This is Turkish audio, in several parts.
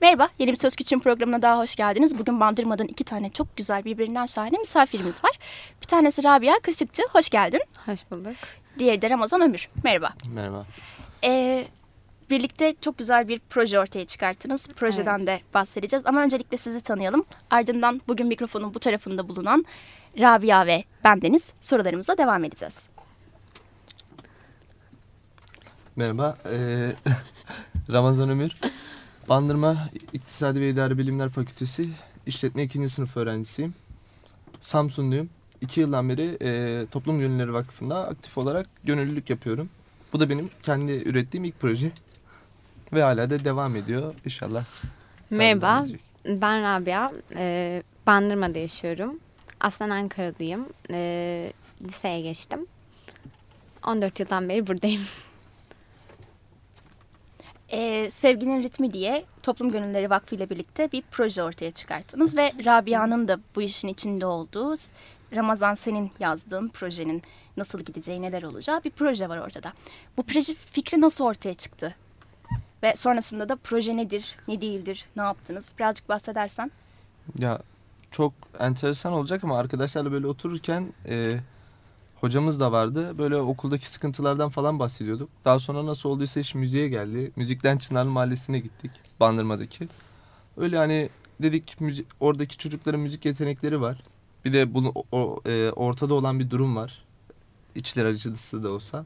Merhaba, yeni bir Söz Küçüğün programına daha hoş geldiniz. Bugün Bandırma'dan iki tane çok güzel birbirinden şahane misafirimiz var. Bir tanesi Rabia Kaşıkçı, hoş geldin. Hoş bulduk. Diğeri de Ramazan Ömür, merhaba. Merhaba. Ee, birlikte çok güzel bir proje ortaya çıkarttınız. Projeden Evet. de bahsedeceğiz ama öncelikle sizi tanıyalım. Ardından bugün mikrofonun bu tarafında bulunan Rabia ve bendeniz sorularımıza devam edeceğiz. Merhaba. Ee, Ramazan Ömür. Bandırma İktisadi ve İdari Bilimler Fakültesi İşletme 2. sınıf öğrencisiyim. Samsunluyum. İki yıldan beri e, Toplum Gönülleri Vakfı'nda aktif olarak gönüllülük yapıyorum. Bu da benim kendi ürettiğim ilk proje. Ve hala da devam ediyor. İnşallah. Merhaba, ben Rabia. Ee, Bandırma'da yaşıyorum. Aslen Ankaralıyım. Ee, liseye geçtim. 14 yıldan beri buradayım. Ee, Sevginin Ritmi diye Toplum Gönülleri Vakfı ile birlikte bir proje ortaya çıkarttınız ve Rabia'nın da bu işin içinde olduğu Ramazan senin yazdığın projenin nasıl gideceği, neler olacağı bir proje var ortada. Bu proje fikri nasıl ortaya çıktı? Ve sonrasında da proje nedir, ne değildir, ne yaptınız? Birazcık bahsedersen. Ya çok enteresan olacak ama arkadaşlarla böyle otururken e, hocamız da vardı. Böyle okuldaki sıkıntılardan falan bahsediyorduk. Daha sonra nasıl olduysa iş müziğe geldi. Müzikten Çınarlı Mahallesi'ne gittik. Bandırma'daki. Öyle hani dedik müzik, oradaki çocukların müzik yetenekleri var. Bir de bunu o, e, ortada olan bir durum var. İçler acısı da olsa.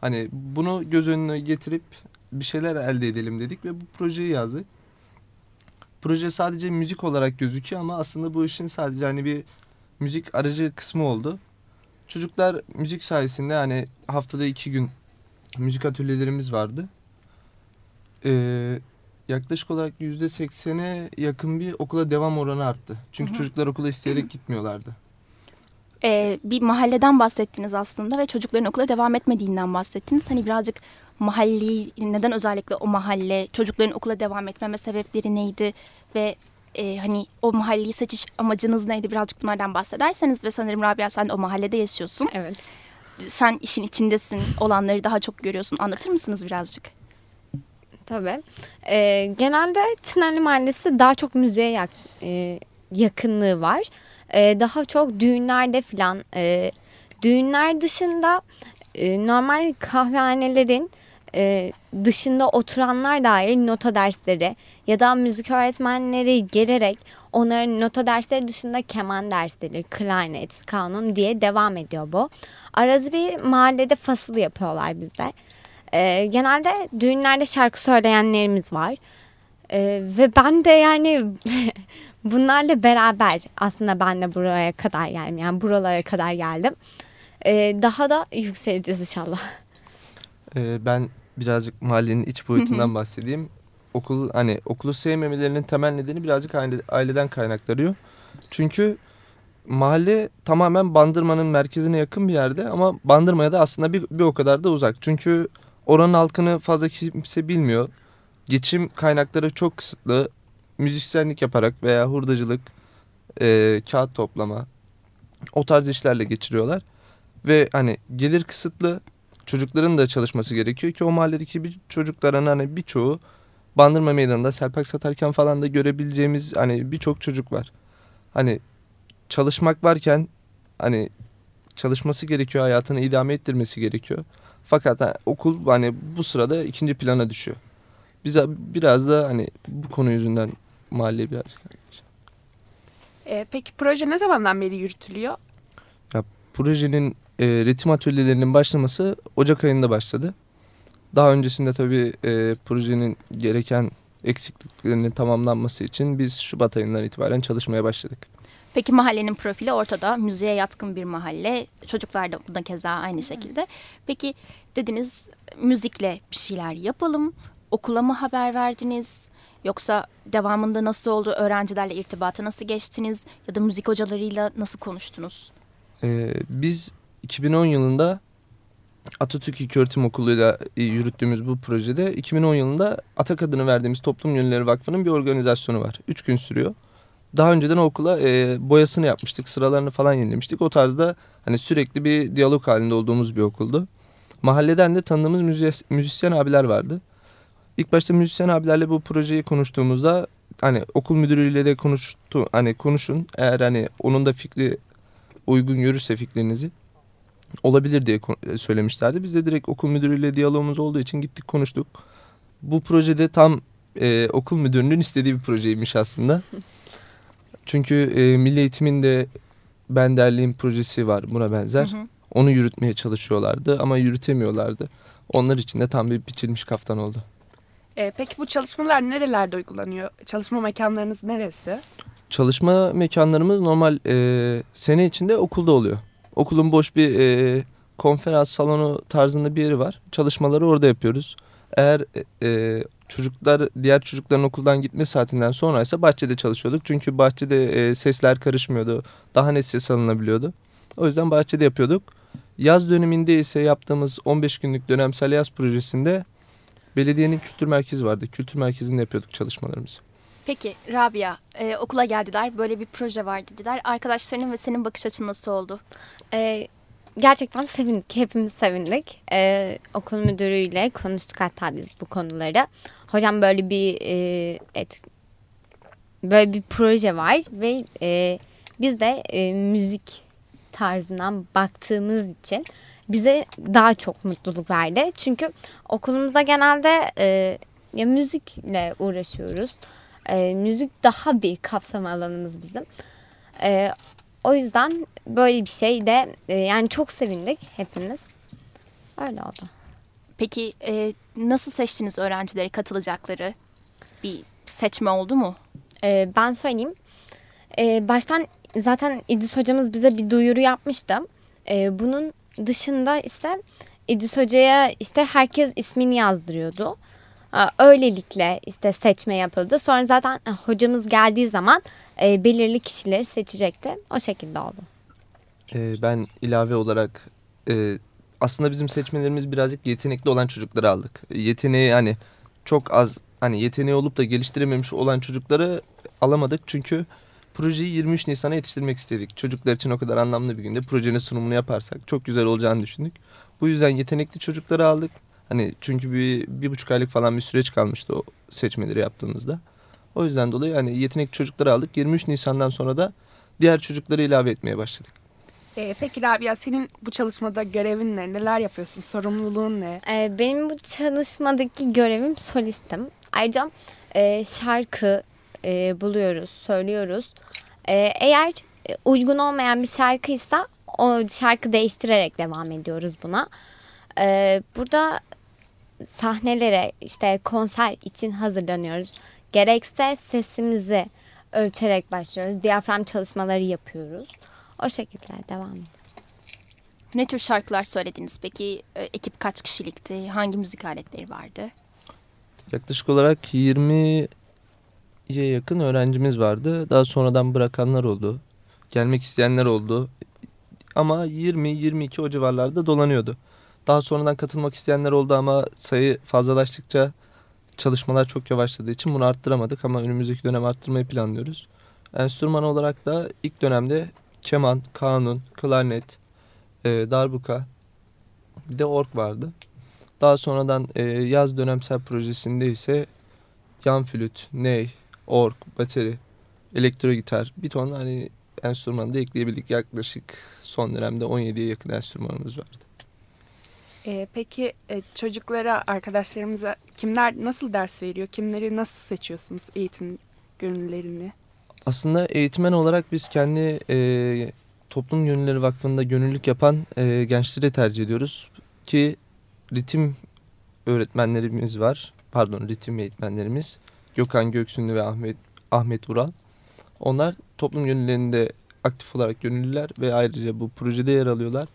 Hani bunu göz önüne getirip bir şeyler elde edelim dedik ve bu projeyi yazdık proje sadece müzik olarak gözüküyor ama aslında bu işin sadece hani bir müzik aracı kısmı oldu. Çocuklar müzik sayesinde hani haftada iki gün müzik atölyelerimiz vardı. Ee, yaklaşık olarak yüzde seksene yakın bir okula devam oranı arttı. Çünkü Hı hı. çocuklar okula isteyerek gitmiyorlardı. Ee, bir mahalleden bahsettiniz aslında ve çocukların okula devam etmediğinden bahsettiniz. Hani birazcık mahalleyi, neden özellikle o mahalle, çocukların okula devam etmeme sebepleri neydi ve e, hani o mahalleyi seçiş amacınız neydi birazcık bunlardan bahsederseniz ve sanırım Rabia sen de o mahallede yaşıyorsun. Evet. Sen işin içindesin, olanları daha çok görüyorsun. Anlatır mısınız birazcık? Tabii. Ee, genelde Çınarlı Mahallesi daha çok müziğe yak- e, yakınlığı var. Ee, daha çok düğünlerde falan. e, düğünler dışında e, normal kahvehanelerin e, dışında oturanlar dahil nota dersleri ya da müzik öğretmenleri gelerek onların nota dersleri dışında keman dersleri, klarnet, kanun diye devam ediyor bu. Arada bir mahallede fasıl yapıyorlar bizde. Ee, genelde düğünlerde şarkı söyleyenlerimiz var. Ee, ve ben de yani bunlarla beraber aslında ben de buraya kadar geldim. Yani buralara kadar geldim. Ee, daha da yükseleceğiz inşallah. Ee, ben birazcık mahallenin iç boyutundan bahsedeyim. Okul hani okulu sevmemelerinin temel nedeni birazcık aile, aileden kaynaklanıyor. Çünkü mahalle tamamen Bandırma'nın merkezine yakın bir yerde ama Bandırma'ya da aslında bir, bir o kadar da uzak. Çünkü oranın halkını fazla kimse bilmiyor. Geçim kaynakları çok kısıtlı. Müzisyenlik yaparak veya hurdacılık, e, kağıt toplama o tarz işlerle geçiriyorlar. Ve hani gelir kısıtlı çocukların da çalışması gerekiyor ki o mahalledeki bir çocukların hani birçoğu Bandırma Meydanı'nda selpak satarken falan da görebileceğimiz hani birçok çocuk var. Hani çalışmak varken hani çalışması gerekiyor hayatını idame ettirmesi gerekiyor. Fakat ha, okul hani bu sırada ikinci plana düşüyor. Biz biraz da hani bu konu yüzünden mahalleye birazcık Ee, peki proje ne zamandan beri yürütülüyor? projenin e, ritim atölyelerinin başlaması Ocak ayında başladı. Daha öncesinde tabii e, projenin gereken eksikliklerinin tamamlanması için biz Şubat ayından itibaren çalışmaya başladık. Peki mahallenin profili ortada. Müziğe yatkın bir mahalle. Çocuklar da buna keza aynı şekilde. Peki dediniz müzikle bir şeyler yapalım. Okula mı haber verdiniz? Yoksa devamında nasıl oldu? Öğrencilerle irtibata nasıl geçtiniz? Ya da müzik hocalarıyla nasıl konuştunuz? E, biz 2010 yılında Atatürk İlköğretim Okulu'yla e, yürüttüğümüz bu projede 2010 yılında Atak adını verdiğimiz Toplum Gönülleri Vakfı'nın bir organizasyonu var. Üç gün sürüyor. Daha önceden okula e, boyasını yapmıştık, sıralarını falan yenilemiştik. O tarzda hani sürekli bir diyalog halinde olduğumuz bir okuldu. Mahalleden de tanıdığımız müzis- müzisyen abiler vardı. ilk başta müzisyen abilerle bu projeyi konuştuğumuzda hani okul müdürüyle de konuştu hani konuşun eğer hani onun da fikri uygun görürse fikrinizi olabilir diye söylemişlerdi. Biz de direkt okul müdürüyle diyalogumuz olduğu için gittik konuştuk. Bu projede tam e, okul müdürünün istediği bir projeymiş aslında. Çünkü e, Milli Eğitim'in de Ben Derliğim projesi var buna benzer. Hı hı. Onu yürütmeye çalışıyorlardı ama yürütemiyorlardı. Onlar için de tam bir biçilmiş kaftan oldu. E, peki bu çalışmalar nerelerde uygulanıyor? Çalışma mekanlarınız neresi? Çalışma mekanlarımız normal e, sene içinde okulda oluyor. Okulun boş bir e, konferans salonu tarzında bir yeri var. Çalışmaları orada yapıyoruz. Eğer e, çocuklar diğer çocukların okuldan gitme saatinden sonraysa bahçede çalışıyorduk. Çünkü bahçede e, sesler karışmıyordu. Daha net ses alınabiliyordu. O yüzden bahçede yapıyorduk. Yaz döneminde ise yaptığımız 15 günlük dönemsel yaz projesinde belediyenin kültür merkezi vardı. Kültür merkezinde yapıyorduk çalışmalarımızı. Peki Rabia e, okula geldiler böyle bir proje var dediler. Arkadaşlarının ve senin bakış açın nasıl oldu? E, gerçekten sevindik. Hepimiz sevindik. E, okul müdürüyle konuştuk hatta biz bu konuları. Hocam böyle bir e, et, böyle bir proje var ve e, biz de e, müzik tarzından baktığımız için bize daha çok mutluluk verdi. Çünkü okulumuzda genelde e, ya müzikle uğraşıyoruz. E, müzik daha bir kapsam alanımız bizim. E, o yüzden böyle bir şey de e, yani çok sevindik hepimiz. Öyle oldu. Peki e, nasıl seçtiniz öğrencileri katılacakları? Bir seçme oldu mu? E, ben söyleyeyim. E, baştan zaten İdris hocamız bize bir duyuru yapmıştı. E, bunun dışında ise İdris hocaya işte herkes ismini yazdırıyordu. Öylelikle işte seçme yapıldı. Sonra zaten e, hocamız geldiği zaman e, belirli kişileri seçecekti. O şekilde oldu. E, ben ilave olarak e, aslında bizim seçmelerimiz birazcık yetenekli olan çocukları aldık. Yeteneği hani çok az hani yeteneği olup da geliştirememiş olan çocukları alamadık. Çünkü projeyi 23 Nisan'a yetiştirmek istedik. Çocuklar için o kadar anlamlı bir günde projenin sunumunu yaparsak çok güzel olacağını düşündük. Bu yüzden yetenekli çocukları aldık. Hani çünkü bir, bir buçuk aylık falan bir süreç kalmıştı o seçmeleri yaptığımızda. O yüzden dolayı hani yetenekli çocukları aldık. 23 Nisan'dan sonra da diğer çocukları ilave etmeye başladık. Ee, peki Rabia senin bu çalışmada görevin ne? Neler yapıyorsun? Sorumluluğun ne? Ee, benim bu çalışmadaki görevim solistim. Ayrıca e, şarkı e, buluyoruz, söylüyoruz. E, eğer uygun olmayan bir şarkıysa o şarkı değiştirerek devam ediyoruz buna. E, burada sahnelere işte konser için hazırlanıyoruz. Gerekse sesimizi ölçerek başlıyoruz. Diyafram çalışmaları yapıyoruz. O şekilde devam ediyor. Ne tür şarkılar söylediniz peki? E, ekip kaç kişilikti? Hangi müzik aletleri vardı? Yaklaşık olarak 20'ye yakın öğrencimiz vardı. Daha sonradan bırakanlar oldu. Gelmek isteyenler oldu. Ama 20-22 o civarlarda dolanıyordu. Daha sonradan katılmak isteyenler oldu ama sayı fazlalaştıkça çalışmalar çok yavaşladığı için bunu arttıramadık ama önümüzdeki dönem arttırmayı planlıyoruz. Enstrüman olarak da ilk dönemde keman, kanun, klarnet, e, darbuka bir de ork vardı. Daha sonradan e, yaz dönemsel projesinde ise yan flüt, ney, ork, bateri, elektro gitar bir ton hani enstrümanı da ekleyebildik. Yaklaşık son dönemde 17'ye yakın enstrümanımız vardı. Ee, peki e, çocuklara, arkadaşlarımıza kimler nasıl ders veriyor? Kimleri nasıl seçiyorsunuz eğitim gönüllerini? Aslında eğitmen olarak biz kendi e, Toplum Gönülleri Vakfı'nda gönüllülük yapan e, gençleri tercih ediyoruz. Ki ritim öğretmenlerimiz var. Pardon ritim eğitmenlerimiz. Gökhan Göksünlü ve Ahmet Ahmet Ural. Onlar toplum gönüllerinde aktif olarak gönüllüler ve ayrıca bu projede yer alıyorlar.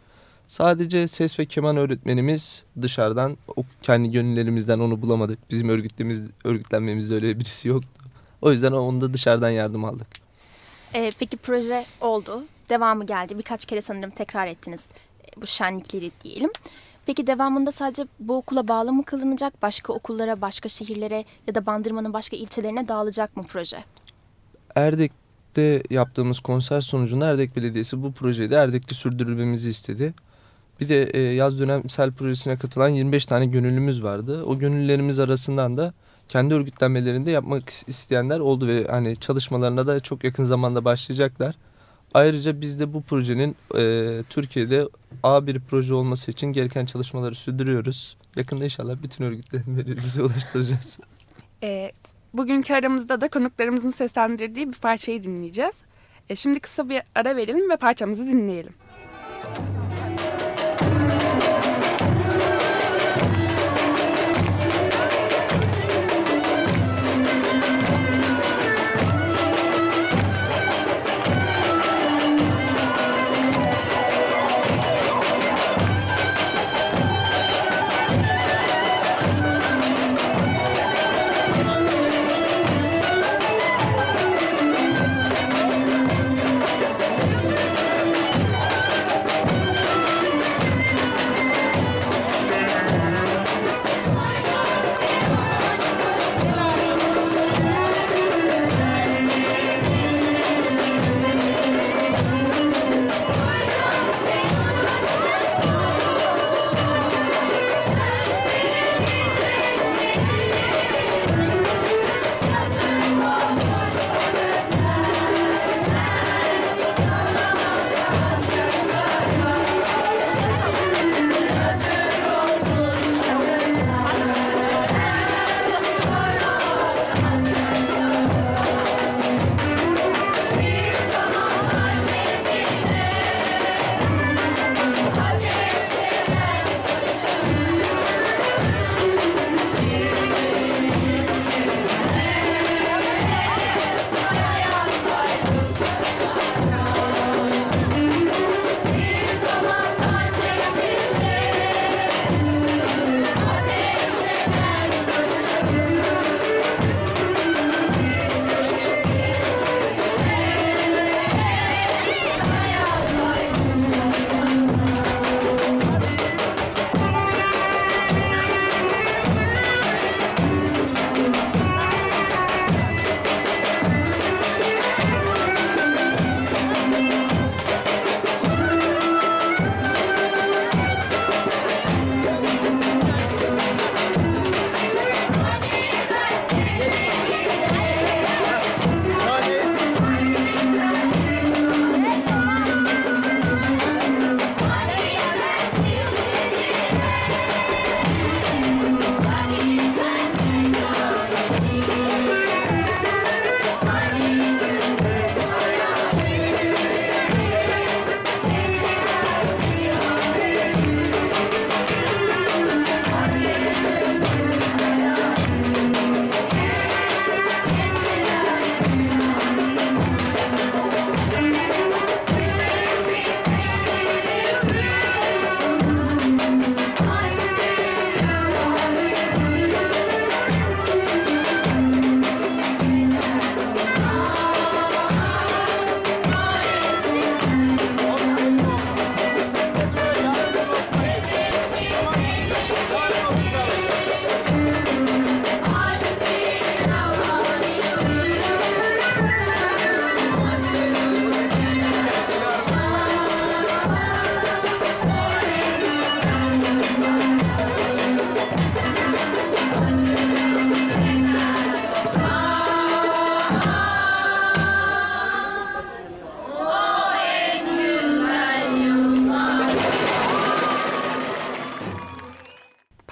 Sadece ses ve keman öğretmenimiz dışarıdan kendi gönüllerimizden onu bulamadık. Bizim örgütlemiz, örgütlenmemizde öyle birisi yoktu. O yüzden onu da dışarıdan yardım aldık. Ee, peki proje oldu. Devamı geldi. Birkaç kere sanırım tekrar ettiniz bu şenlikleri diyelim. Peki devamında sadece bu okula bağlı mı kılınacak? Başka okullara, başka şehirlere ya da Bandırma'nın başka ilçelerine dağılacak mı proje? Erdek'te yaptığımız konser sonucunda Erdek Belediyesi bu projeyi de Erdek'te sürdürülmemizi istedi. Bir de e, yaz dönemsel projesine katılan 25 tane gönüllümüz vardı. O gönüllülerimiz arasından da kendi örgütlenmelerinde yapmak isteyenler oldu ve hani çalışmalarına da çok yakın zamanda başlayacaklar. Ayrıca biz de bu projenin e, Türkiye'de A bir proje olması için gereken çalışmaları sürdürüyoruz. Yakında inşallah bütün örgütlenmelerimize ulaştıracağız. E, bugünkü aramızda da konuklarımızın seslendirdiği bir parçayı dinleyeceğiz. E, şimdi kısa bir ara verelim ve parçamızı dinleyelim.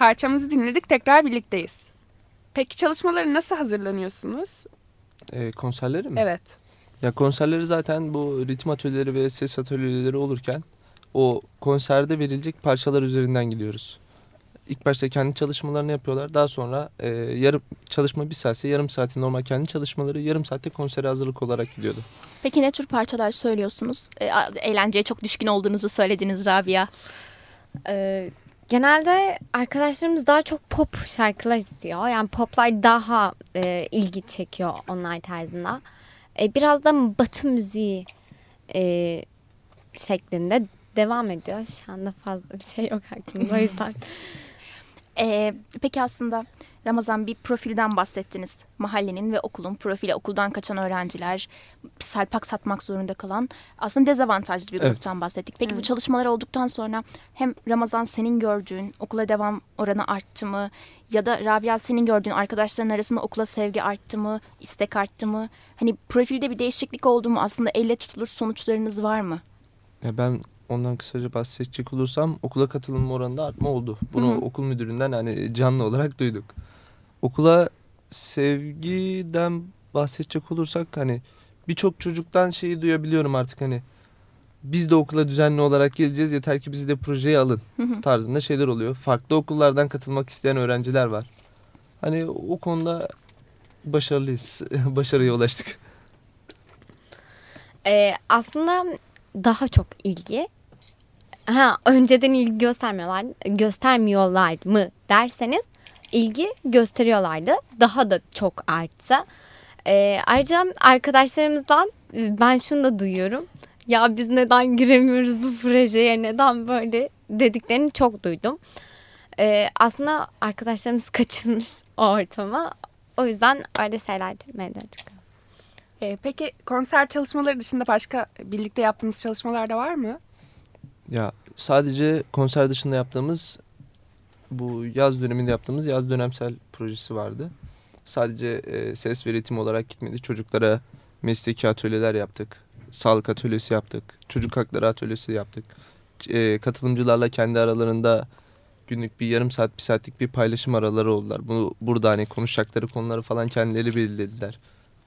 Parçamızı dinledik tekrar birlikteyiz. Peki çalışmaları nasıl hazırlanıyorsunuz? E, konserleri mi? Evet. Ya konserleri zaten bu ritim atölyeleri ve ses atölyeleri olurken o konserde verilecek parçalar üzerinden gidiyoruz. İlk başta kendi çalışmalarını yapıyorlar. Daha sonra e, yarım çalışma bir saatse yarım saati normal kendi çalışmaları yarım saatte konsere hazırlık olarak gidiyordu. Peki ne tür parçalar söylüyorsunuz? E, eğlenceye çok düşkün olduğunuzu söylediniz Rabia. Ee, genelde arkadaşlarımız daha çok pop şarkılar istiyor. Yani poplar daha e, ilgi çekiyor onlar tarzında. E, biraz da batı müziği e, şeklinde devam ediyor. Şu anda fazla bir şey yok aklımda o yüzden. E, peki aslında Ramazan bir profilden bahsettiniz. Mahallenin ve okulun profili, okuldan kaçan öğrenciler, serpak satmak zorunda kalan aslında dezavantajlı bir Evet. gruptan bahsettik. Peki bu Evet. çalışmalar olduktan sonra hem Ramazan senin gördüğün okula devam oranı arttı mı? Ya da Rabia senin gördüğün arkadaşların arasında okula sevgi arttı mı? istek arttı mı? Hani profilde bir değişiklik oldu mu? Aslında elle tutulur sonuçlarınız var mı? Ya ben ondan kısaca bahsedecek olursam okula katılım oranında artma oldu. Bunu Hı hı. okul müdüründen hani canlı olarak duyduk. Okula sevgiden bahsedecek olursak hani birçok çocuktan şeyi duyabiliyorum artık hani biz de okula düzenli olarak geleceğiz yeter ki bizi de projeye alın tarzında şeyler oluyor. Farklı okullardan katılmak isteyen öğrenciler var. Hani o konuda başarılıyız. Başarıya ulaştık. Ee, aslında daha çok ilgi. Ha, önceden ilgi göstermiyorlar, göstermiyorlar mı derseniz ilgi gösteriyorlardı. Daha da çok arttı. Ee, ayrıca arkadaşlarımızdan e, ben şunu da duyuyorum. Ya biz neden giremiyoruz bu projeye, neden böyle dediklerini çok duydum. Ee, aslında arkadaşlarımız kaçırmış o ortama. O yüzden öyle şeyler meydana çıkıyor. Ee, peki konser çalışmaları dışında başka birlikte yaptığınız çalışmalar da var mı? Ya sadece konser dışında yaptığımız bu yaz döneminde yaptığımız yaz dönemsel projesi vardı. Sadece e, ses ve ritim olarak gitmedi. Çocuklara mesleki atölyeler yaptık. Sağlık atölyesi yaptık. Çocuk hakları atölyesi yaptık. E, katılımcılarla kendi aralarında günlük bir yarım saat bir saatlik bir paylaşım araları oldular. Bunu burada hani konuşacakları konuları falan kendileri belirlediler.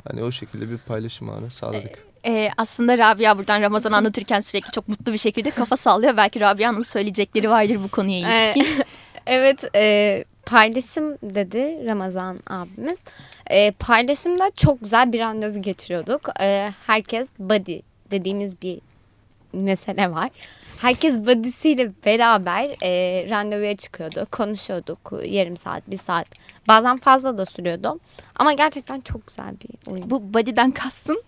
Hani o şekilde bir paylaşım anı sağladık. Ee, aslında Rabia buradan Ramazan anlatırken sürekli çok mutlu bir şekilde kafa sallıyor. Belki Rabia'nın söyleyecekleri vardır bu konuya ilişkin. Evet e, paylaşım dedi Ramazan abimiz. E, paylaşımda çok güzel bir randevu geçiriyorduk. E, herkes body dediğimiz bir mesele var. Herkes body'siyle beraber e, randevuya çıkıyordu. Konuşuyorduk yarım saat, bir saat. Bazen fazla da sürüyordu. Ama gerçekten çok güzel bir oyun. bu body'den kastın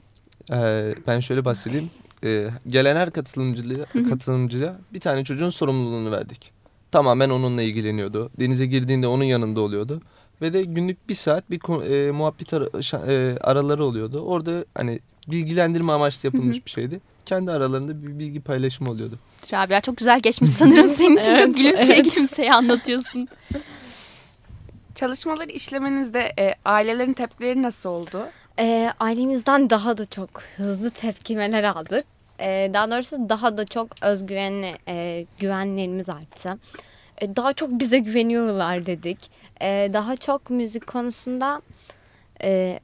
Ee, ben şöyle bahsedeyim. Ee, gelen her katılımcıya, katılımcıya bir tane çocuğun sorumluluğunu verdik. Tamamen onunla ilgileniyordu. Denize girdiğinde onun yanında oluyordu. Ve de günlük bir saat bir e, muhabbet ara- e, araları oluyordu. Orada hani bilgilendirme amaçlı yapılmış bir şeydi. Kendi aralarında bir bilgi paylaşımı oluyordu. Rabia çok güzel geçmiş sanırım senin için. Evet, çok gülümseye evet. gülümseye anlatıyorsun. Çalışmaları işlemenizde e, ailelerin tepkileri nasıl oldu? E, ailemizden daha da çok hızlı tepkimeler aldık. E, daha doğrusu daha da çok özgüvenli e, güvenlerimiz arttı. E, daha çok bize güveniyorlar dedik. E, daha çok müzik konusunda e,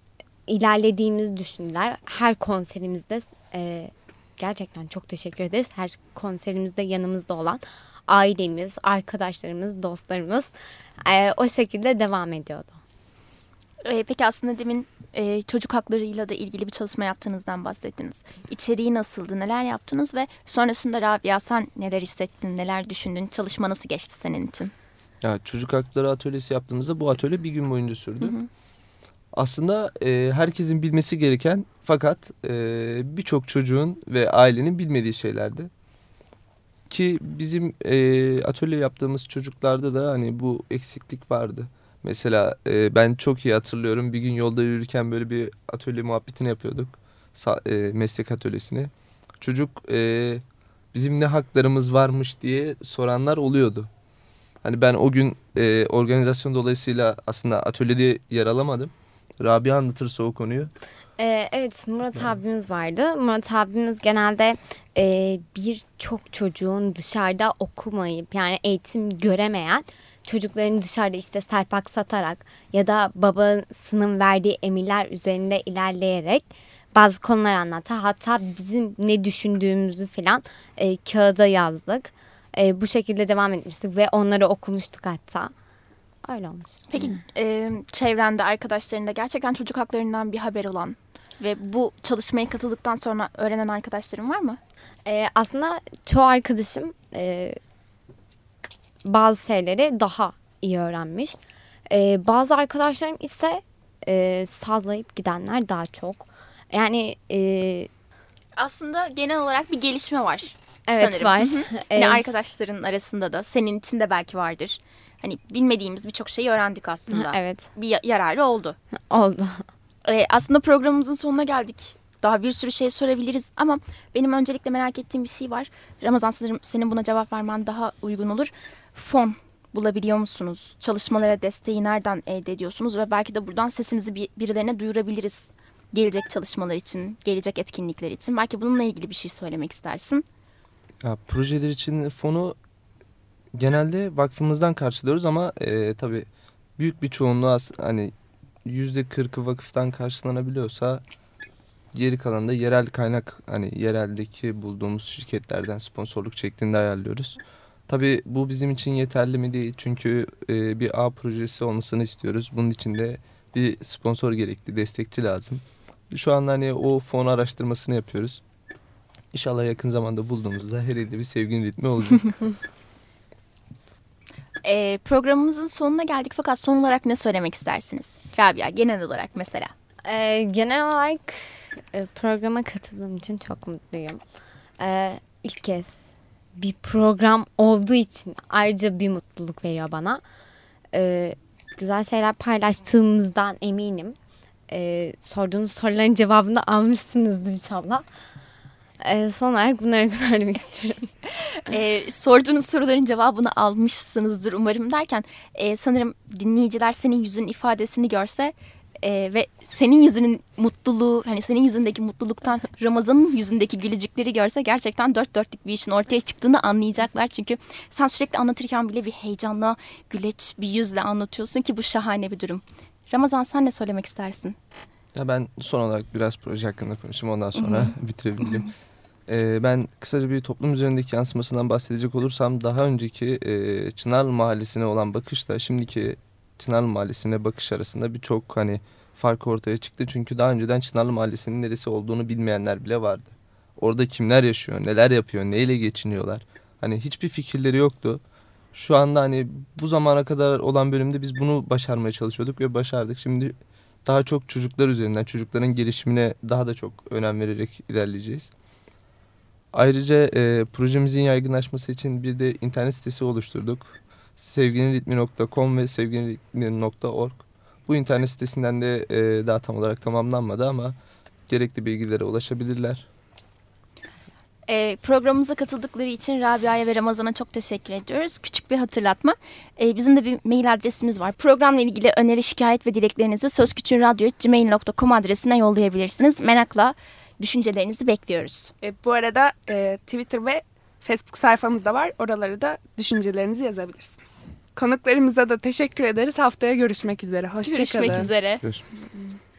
ilerlediğimizi düşündüler. Her konserimizde e, gerçekten çok teşekkür ederiz. Her konserimizde yanımızda olan ailemiz, arkadaşlarımız, dostlarımız e, o şekilde devam ediyordu. Ee, peki aslında demin e, çocuk haklarıyla da ilgili bir çalışma yaptığınızdan bahsettiniz. İçeriği nasıldı, neler yaptınız ve sonrasında Rabia sen neler hissettin, neler düşündün, çalışma nasıl geçti senin için? Ya çocuk hakları atölyesi yaptığımızda bu atölye bir gün boyunca sürdü. Aslında e, herkesin bilmesi gereken fakat e, birçok çocuğun ve ailenin bilmediği şeylerdi. Ki bizim e, atölye yaptığımız çocuklarda da hani bu eksiklik vardı. Mesela e, ben çok iyi hatırlıyorum bir gün yolda yürürken böyle bir atölye muhabbetini yapıyorduk. Sa- e, meslek atölyesini. Çocuk e, bizim ne haklarımız varmış diye soranlar oluyordu. Hani ben o gün e, organizasyon dolayısıyla aslında atölyede yer alamadım. Rabia anlatırsa o konuyu. Ee, evet Murat abimiz vardı. Murat abimiz genelde e, birçok çocuğun dışarıda okumayıp yani eğitim göremeyen çocukların dışarıda işte serpak satarak ya da babasının verdiği emirler üzerinde ilerleyerek bazı konular anlattı. Hatta bizim ne düşündüğümüzü falan e, kağıda yazdık. E, bu şekilde devam etmiştik ve onları okumuştuk hatta. Öyle olmuş. Peki e, çevrende, arkadaşlarında gerçekten çocuk haklarından bir haber olan ve bu çalışmaya katıldıktan sonra öğrenen arkadaşların var mı? Ee, aslında çoğu arkadaşım e, bazı şeyleri daha iyi öğrenmiş. Ee, bazı arkadaşlarım ise e, sallayıp gidenler daha çok. Yani e, Aslında genel olarak bir gelişme var. evet sanırım. var. Hı hı. Ee, Yine arkadaşların arasında da senin için de belki vardır. hani bilmediğimiz birçok şeyi öğrendik aslında. evet Bir ya- yararı oldu. oldu. Ee, aslında programımızın sonuna geldik. Daha bir sürü şey sorabiliriz ama benim öncelikle merak ettiğim bir şey var. Ramazan sanırım senin buna cevap vermen daha uygun olur. Fon bulabiliyor musunuz? Çalışmalara desteği nereden elde ediyorsunuz? Ve belki de buradan sesimizi bir, birilerine duyurabiliriz. Gelecek çalışmalar için, gelecek etkinlikler için. Belki bununla ilgili bir şey söylemek istersin. Ya, projeler için fonu genelde vakfımızdan karşılıyoruz ama e, tabii büyük bir çoğunluğu hani yüzde kırkı vakıftan karşılanabiliyorsa geri kalanı da yerel kaynak hani yereldeki bulduğumuz şirketlerden sponsorluk şeklinde ayarlıyoruz. Tabii bu bizim için yeterli mi değil çünkü e, bir A projesi olmasını istiyoruz. Bunun için de bir sponsor gerekli, destekçi lazım. Şu anda hani o fon araştırmasını yapıyoruz. İnşallah yakın zamanda bulduğumuzda her ilde bir sevginin ritmi olacak. Ee, programımızın sonuna geldik fakat son olarak ne söylemek istersiniz? Rabia genel olarak mesela. Ee, genel olarak e, programa katıldığım için çok mutluyum. Ee, ilk kez bir program olduğu için ayrıca bir mutluluk veriyor bana. Ee, güzel şeyler paylaştığımızdan eminim. Ee, sorduğunuz soruların cevabını almışsınızdır inşallah. Ee, son olarak bunları söylemek istiyorum. Ee, sorduğunuz soruların cevabını almışsınızdır umarım derken e, sanırım dinleyiciler senin yüzün ifadesini görse e, ve senin yüzünün mutluluğu hani senin yüzündeki mutluluktan Ramazan'ın yüzündeki gülücükleri görse gerçekten dört dörtlük bir işin ortaya çıktığını anlayacaklar. Çünkü sen sürekli anlatırken bile bir heyecanla güleç bir yüzle anlatıyorsun ki bu şahane bir durum. Ramazan sen ne söylemek istersin? ya ben son olarak biraz proje hakkında konuşayım ondan sonra bitirebilirim. Ee, ben kısaca bir toplum üzerindeki yansımasından bahsedecek olursam daha önceki e, Çınarlı Mahallesi'ne olan bakışla şimdiki Çınarlı Mahallesi'ne bakış arasında birçok hani fark ortaya çıktı. Çünkü daha önceden Çınarlı Mahallesi'nin neresi olduğunu bilmeyenler bile vardı. Orada kimler yaşıyor, neler yapıyor, neyle geçiniyorlar. Hani hiçbir fikirleri yoktu. Şu anda hani bu zamana kadar olan bölümde biz bunu başarmaya çalışıyorduk ve başardık. Şimdi daha çok çocuklar üzerinden, çocukların gelişimine daha da çok önem vererek ilerleyeceğiz. Ayrıca e, projemizin yaygınlaşması için bir de internet sitesi oluşturduk. sevginiritmi.com ve sevginiritmi.org. Bu internet sitesinden de e, daha tam olarak tamamlanmadı ama gerekli bilgilere ulaşabilirler. E, programımıza katıldıkları için Rabia'ya ve Ramazan'a çok teşekkür ediyoruz. Küçük bir hatırlatma. E, bizim de bir mail adresimiz var. Programla ilgili öneri, şikayet ve dileklerinizi sözküçünradyo.gmail.com adresine yollayabilirsiniz. Merakla düşüncelerinizi bekliyoruz. E, bu arada e, Twitter ve Facebook sayfamız da var. Oralara da düşüncelerinizi yazabilirsiniz. Konuklarımıza da teşekkür ederiz. Haftaya görüşmek üzere. Hoşçakalın. Görüşmek üzere. Görüşmek üzere.